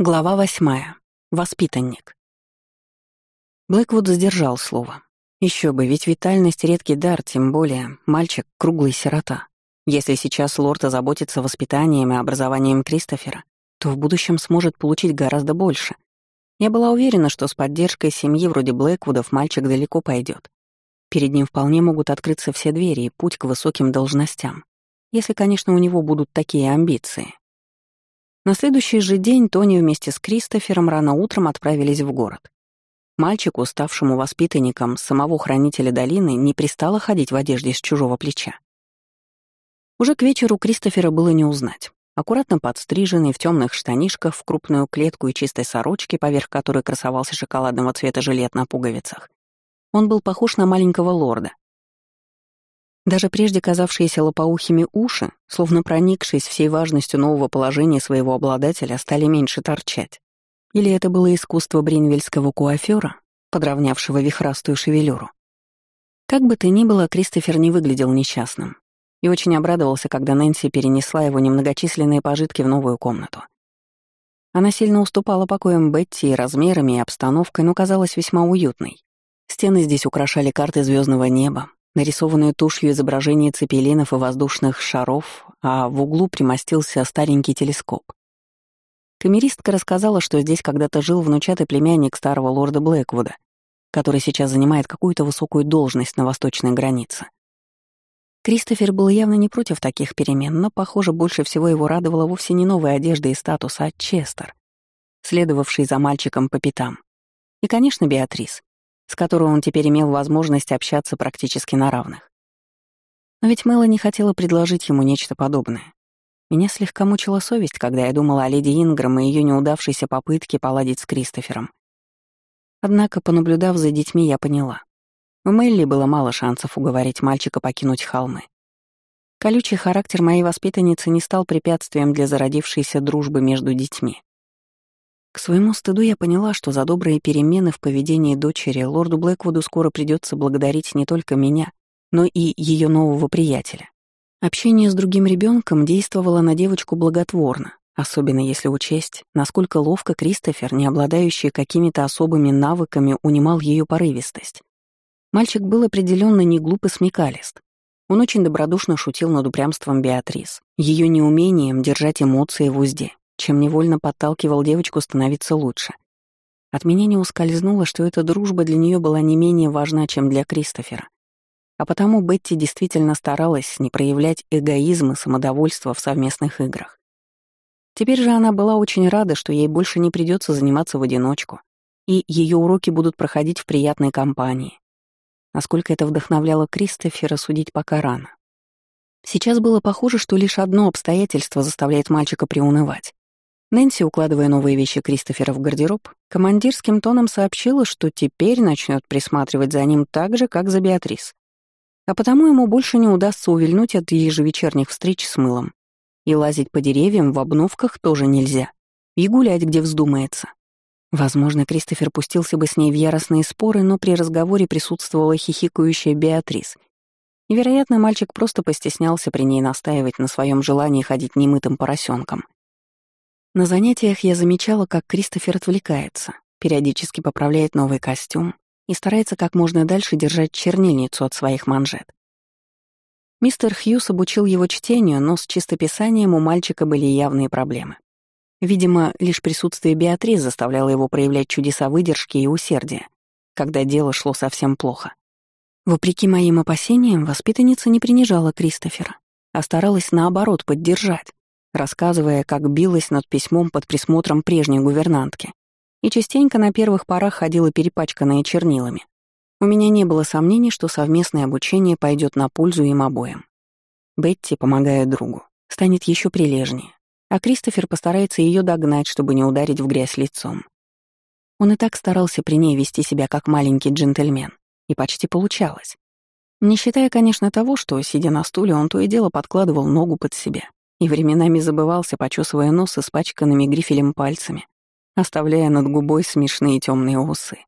Глава восьмая. Воспитанник. Блэквуд задержал слово. Еще бы, ведь витальность — редкий дар, тем более мальчик — круглый сирота. Если сейчас лорд озаботится воспитанием и образованием Кристофера, то в будущем сможет получить гораздо больше. Я была уверена, что с поддержкой семьи вроде Блэквудов мальчик далеко пойдет. Перед ним вполне могут открыться все двери и путь к высоким должностям. Если, конечно, у него будут такие амбиции. На следующий же день Тони вместе с Кристофером рано утром отправились в город. Мальчику, ставшему воспитанником самого хранителя долины, не пристало ходить в одежде с чужого плеча. Уже к вечеру Кристофера было не узнать. Аккуратно подстриженный в темных штанишках в крупную клетку и чистой сорочке, поверх которой красовался шоколадного цвета жилет на пуговицах. Он был похож на маленького лорда, даже прежде казавшиеся лопоухими уши, словно проникшись всей важностью нового положения своего обладателя, стали меньше торчать. Или это было искусство бринвельского куафера, подравнявшего вихрастую шевелюру. Как бы то ни было, Кристофер не выглядел несчастным и очень обрадовался, когда Нэнси перенесла его немногочисленные пожитки в новую комнату. Она сильно уступала покоям Бетти и размерами, и обстановкой, но казалась весьма уютной. Стены здесь украшали карты звездного неба, нарисованные тушью изображения цепелинов и воздушных шаров, а в углу примостился старенький телескоп. Камеристка рассказала, что здесь когда-то жил внучатый племянник старого лорда Блэквуда, который сейчас занимает какую-то высокую должность на восточной границе. Кристофер был явно не против таких перемен, но, похоже, больше всего его радовала вовсе не новая одежда и статус, а Честер, следовавший за мальчиком по пятам. И, конечно, Беатрис, с которой он теперь имел возможность общаться практически на равных. Но ведь Мэла не хотела предложить ему нечто подобное. Меня слегка мучила совесть, когда я думала о леди Инграм и ее неудавшейся попытке поладить с Кристофером. Однако, понаблюдав за детьми, я поняла. У Мелли было мало шансов уговорить мальчика покинуть холмы. Колючий характер моей воспитанницы не стал препятствием для зародившейся дружбы между детьми. К своему стыду я поняла, что за добрые перемены в поведении дочери лорду Блэквуду скоро придется благодарить не только меня, но и ее нового приятеля. Общение с другим ребенком действовало на девочку благотворно, особенно если учесть, насколько ловко Кристофер, не обладающий какими-то особыми навыками, унимал ее порывистость. Мальчик был определенно не глуп и смекалист. Он очень добродушно шутил над упрямством Беатрис, ее неумением держать эмоции в узде чем невольно подталкивал девочку становиться лучше. От меня не ускользнуло, что эта дружба для нее была не менее важна, чем для Кристофера. А потому Бетти действительно старалась не проявлять эгоизм и самодовольство в совместных играх. Теперь же она была очень рада, что ей больше не придется заниматься в одиночку, и ее уроки будут проходить в приятной компании. Насколько это вдохновляло Кристофера, судить пока рано. Сейчас было похоже, что лишь одно обстоятельство заставляет мальчика приунывать. Нэнси, укладывая новые вещи Кристофера в гардероб, командирским тоном сообщила, что теперь начнет присматривать за ним так же, как за Беатрис. А потому ему больше не удастся увильнуть от ежевечерних встреч с мылом. И лазить по деревьям в обновках тоже нельзя. И гулять, где вздумается. Возможно, Кристофер пустился бы с ней в яростные споры, но при разговоре присутствовала хихикающая Беатрис. И, вероятно, мальчик просто постеснялся при ней настаивать на своем желании ходить немытым поросенком. На занятиях я замечала, как Кристофер отвлекается, периодически поправляет новый костюм и старается как можно дальше держать чернильницу от своих манжет. Мистер Хьюз обучил его чтению, но с чистописанием у мальчика были явные проблемы. Видимо, лишь присутствие Беатрис заставляло его проявлять чудеса выдержки и усердия, когда дело шло совсем плохо. Вопреки моим опасениям, воспитанница не принижала Кристофера, а старалась наоборот поддержать, рассказывая, как билась над письмом под присмотром прежней гувернантки и частенько на первых порах ходила перепачканная чернилами. У меня не было сомнений, что совместное обучение пойдет на пользу им обоим. Бетти, помогая другу, станет еще прилежнее, а Кристофер постарается ее догнать, чтобы не ударить в грязь лицом. Он и так старался при ней вести себя как маленький джентльмен, и почти получалось. Не считая, конечно, того, что, сидя на стуле, он то и дело подкладывал ногу под себя и временами забывался, почесывая нос испачканными грифелем пальцами, оставляя над губой смешные темные усы.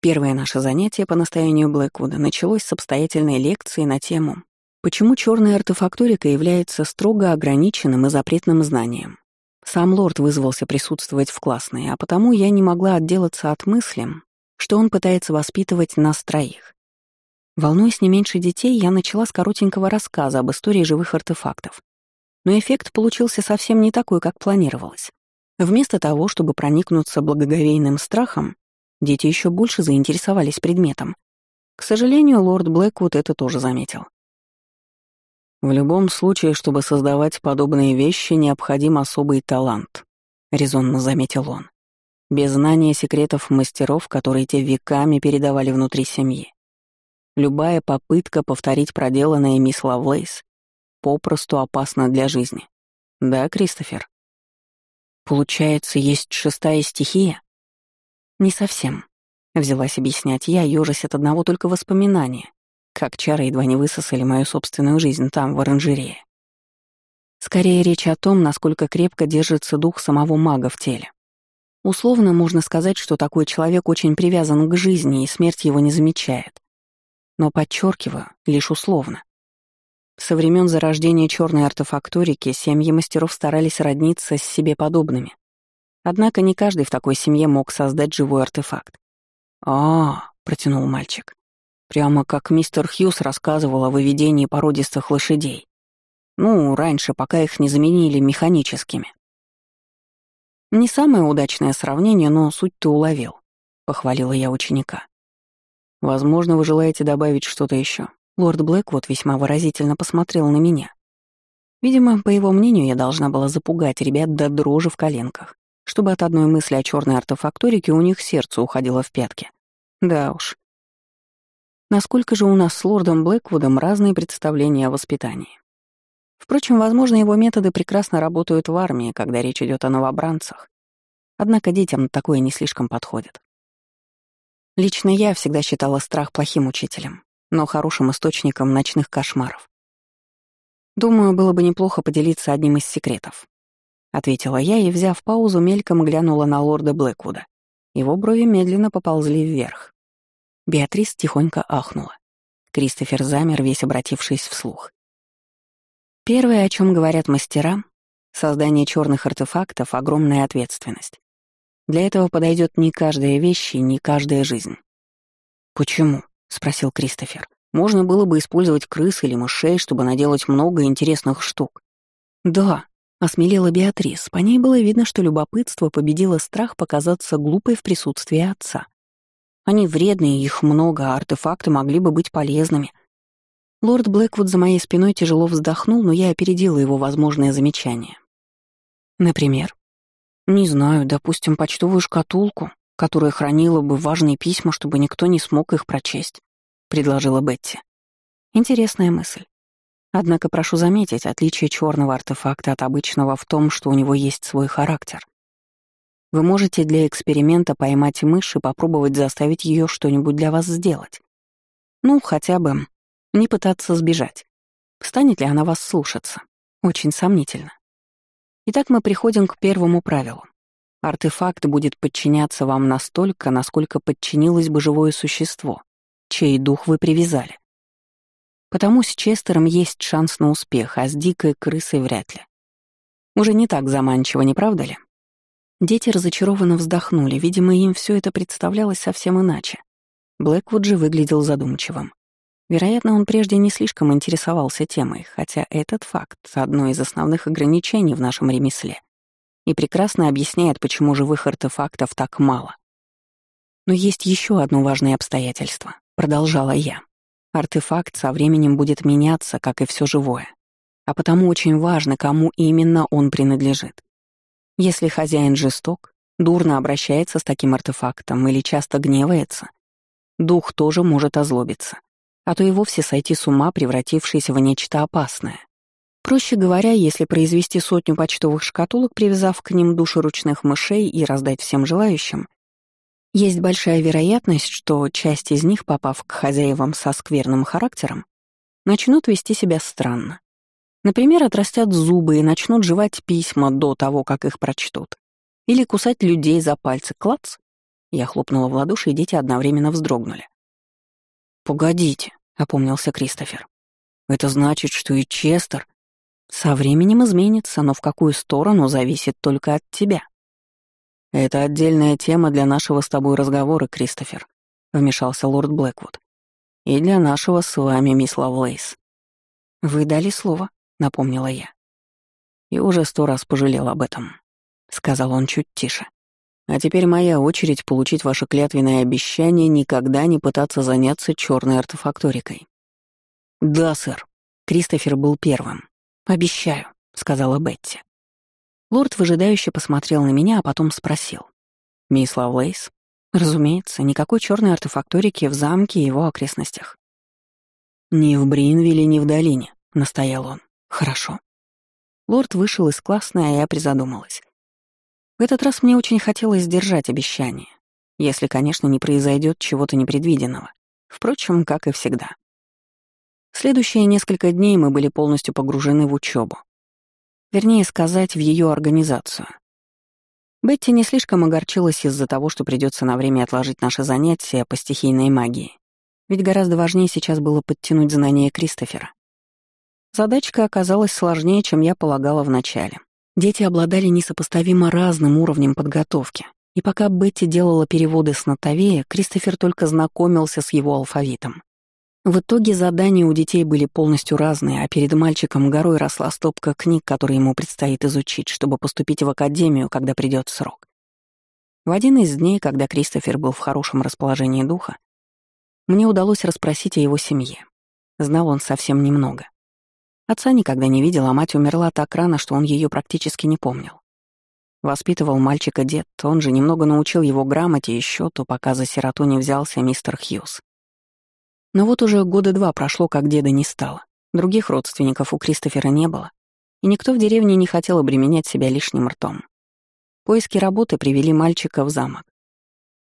Первое наше занятие по настоянию Блэквуда началось с обстоятельной лекции на тему «Почему черная артефакторика является строго ограниченным и запретным знанием?». Сам лорд вызвался присутствовать в классной, а потому я не могла отделаться от мысли, что он пытается воспитывать нас троих. Волнуясь не меньше детей, я начала с коротенького рассказа об истории живых артефактов. Но эффект получился совсем не такой, как планировалось. Вместо того, чтобы проникнуться благоговейным страхом, дети еще больше заинтересовались предметом. К сожалению, лорд Блэквуд это тоже заметил. В любом случае, чтобы создавать подобные вещи, необходим особый талант, резонно заметил он. Без знания секретов мастеров, которые те веками передавали внутри семьи. Любая попытка повторить проделанное мисс Лавлейс попросту опасна для жизни. Да, Кристофер? Получается, есть шестая стихия? Не совсем. Взялась объяснять я, ёжась от одного только воспоминания, как чары едва не высосали мою собственную жизнь там, в оранжерее. Скорее речь о том, насколько крепко держится дух самого мага в теле. Условно можно сказать, что такой человек очень привязан к жизни и смерть его не замечает. Но подчеркиваю, лишь условно. Со времен зарождения черной артефакторики семьи мастеров старались родниться с себе подобными. Однако не каждый в такой семье мог создать живой артефакт. «А, — протянул мальчик, Прямо как мистер Хьюз рассказывал о выведении породистых лошадей. Ну, раньше, пока их не заменили механическими. «Не самое удачное сравнение, но суть ты уловил», — похвалила я ученика. «Возможно, вы желаете добавить что-то еще. Лорд Блэквуд весьма выразительно посмотрел на меня. Видимо, по его мнению, я должна была запугать ребят до дрожи в коленках, чтобы от одной мысли о черной артефакторике у них сердце уходило в пятки. Да уж, Насколько же у нас с лордом Блэквудом разные представления о воспитании. Впрочем, возможно, его методы прекрасно работают в армии, когда речь идет о новобранцах. Однако детям такое не слишком подходит. Лично я всегда считала страх плохим учителем, но хорошим источником ночных кошмаров. Думаю, было бы неплохо поделиться одним из секретов. Ответила я и, взяв паузу, мельком глянула на лорда Блэквуда. Его брови медленно поползли вверх. Беатрис тихонько ахнула. Кристофер замер, весь обратившись вслух. Первое, о чем говорят мастера, создание черных артефактов — огромная ответственность. Для этого подойдет не каждая вещь и не каждая жизнь. «Почему?» — спросил Кристофер. «Можно было бы использовать крыс или мышей, чтобы наделать много интересных штук». «Да», — осмелела Беатрис. По ней было видно, что любопытство победило страх показаться глупой в присутствии отца. Они вредные, их много, а артефакты могли бы быть полезными. Лорд Блэквуд за моей спиной тяжело вздохнул, но я опередила его возможное замечание. Например? Не знаю, допустим, почтовую шкатулку, которая хранила бы важные письма, чтобы никто не смог их прочесть, предложила Бетти. Интересная мысль. Однако прошу заметить, отличие черного артефакта от обычного в том, что у него есть свой характер. Вы можете для эксперимента поймать мышь и попробовать заставить ее что-нибудь для вас сделать. Ну, хотя бы не пытаться сбежать. Станет ли она вас слушаться? Очень сомнительно. Итак, мы приходим к первому правилу. Артефакт будет подчиняться вам настолько, насколько подчинилось бы живое существо, чей дух вы привязали. Потому с Честером есть шанс на успех, а с дикой крысой вряд ли. Уже не так заманчиво, не правда ли? Дети разочарованно вздохнули, видимо, им все это представлялось совсем иначе. Блэквуд же выглядел задумчивым. Вероятно, он прежде не слишком интересовался темой, хотя этот факт — одно из основных ограничений в нашем ремесле и прекрасно объясняет, почему живых артефактов так мало. Но есть еще одно важное обстоятельство, продолжала я. Артефакт со временем будет меняться, как и все живое. А потому очень важно, кому именно он принадлежит. Если хозяин жесток, дурно обращается с таким артефактом или часто гневается, дух тоже может озлобиться, а то и вовсе сойти с ума, превратившись в нечто опасное. Проще говоря, если произвести сотню почтовых шкатулок, привязав к ним души ручных мышей и раздать всем желающим, есть большая вероятность, что часть из них, попав к хозяевам со скверным характером, начнут вести себя странно. Например, отрастят зубы и начнут жевать письма до того, как их прочтут. Или кусать людей за пальцы. Клац! Я хлопнула в ладоши, и дети одновременно вздрогнули. «Погодите», — опомнился Кристофер. «Это значит, что и Честер...» Со временем изменится, но в какую сторону зависит только от тебя. Это отдельная тема для нашего с тобой разговора, Кристофер, вмешался лорд Блэквуд. И для нашего с вами, мисс Лавлейс. Вы дали слово, напомнила я. И уже сто раз пожалел об этом, сказал он чуть тише. А теперь моя очередь получить ваше клятвенное обещание никогда не пытаться заняться черной артефакторикой. Да, сэр. Кристофер был первым. «Обещаю», — сказала Бетти. Лорд выжидающе посмотрел на меня, а потом спросил. «Мисс Лавлейс?» «Разумеется, никакой черной артефакторики в замке и его окрестностях». «Ни в Бринвилле, ни в долине», — настоял он. «Хорошо». Лорд вышел из классной, а я призадумалась. В этот раз мне очень хотелось сдержать обещание, если, конечно, не произойдет чего-то непредвиденного. Впрочем, как и всегда. Следующие несколько дней мы были полностью погружены в учебу. Вернее сказать, в ее организацию. Бетти не слишком огорчилась из-за того, что придется на время отложить наши занятия по стихийной магии. Ведь гораздо важнее сейчас было подтянуть знания Кристофера. Задачка оказалась сложнее, чем я полагала вначале. Дети обладали несопоставимо разным уровнем подготовки, и пока Бетти делала переводы с Натавея, Кристофер только знакомился с его алфавитом. В итоге задания у детей были полностью разные, а перед мальчиком горой росла стопка книг, которые ему предстоит изучить, чтобы поступить в академию, когда придет срок. В один из дней, когда Кристофер был в хорошем расположении духа, мне удалось расспросить о его семье. Знал он совсем немного. Отца никогда не видел, а мать умерла так рано, что он ее практически не помнил. Воспитывал мальчика дед, он же немного научил его грамоте и счету, пока за сироту не взялся мистер Хьюз. Но вот уже года два прошло, как деда не стало. Других родственников у Кристофера не было, и никто в деревне не хотел обременять себя лишним ртом. Поиски работы привели мальчика в замок.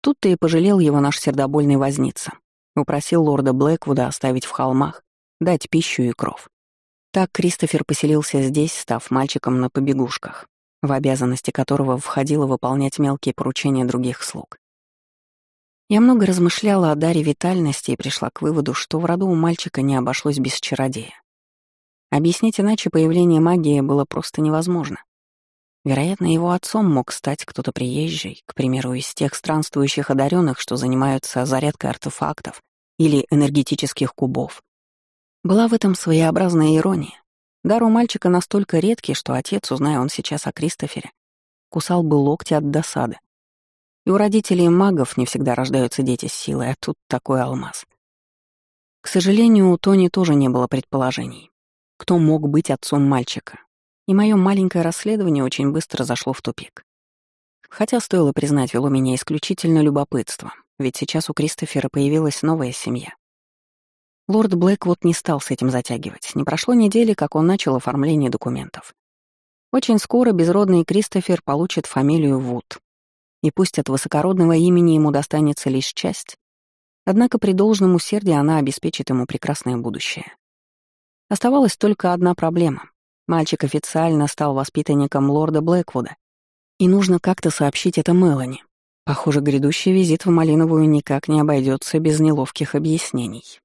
Тут-то и пожалел его наш сердобольный возница. Упросил лорда Блэквуда оставить в холмах, дать пищу и кров. Так Кристофер поселился здесь, став мальчиком на побегушках, в обязанности которого входило выполнять мелкие поручения других слуг. Я много размышляла о даре витальности и пришла к выводу, что в роду у мальчика не обошлось без чародея. Объяснить иначе появление магии было просто невозможно. Вероятно, его отцом мог стать кто-то приезжий, к примеру, из тех странствующих одаренных, что занимаются зарядкой артефактов или энергетических кубов. Была в этом своеобразная ирония. Дар у мальчика настолько редкий, что отец, узная он сейчас о Кристофере, кусал бы локти от досады. И у родителей магов не всегда рождаются дети с силой, а тут такой алмаз. К сожалению, у Тони тоже не было предположений. Кто мог быть отцом мальчика? И мое маленькое расследование очень быстро зашло в тупик. Хотя, стоило признать, вело меня исключительно любопытство, ведь сейчас у Кристофера появилась новая семья. Лорд Блэквуд не стал с этим затягивать. Не прошло недели, как он начал оформление документов. Очень скоро безродный Кристофер получит фамилию Вуд, и пусть от высокородного имени ему достанется лишь часть, однако при должном усердии она обеспечит ему прекрасное будущее. Оставалась только одна проблема. Мальчик официально стал воспитанником лорда Блэквуда, и нужно как-то сообщить это Мелани. Похоже, грядущий визит в Малиновую никак не обойдется без неловких объяснений.